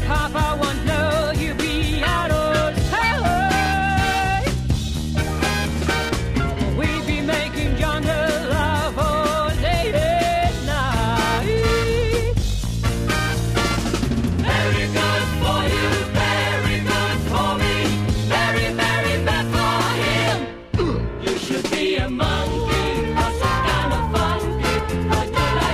papa.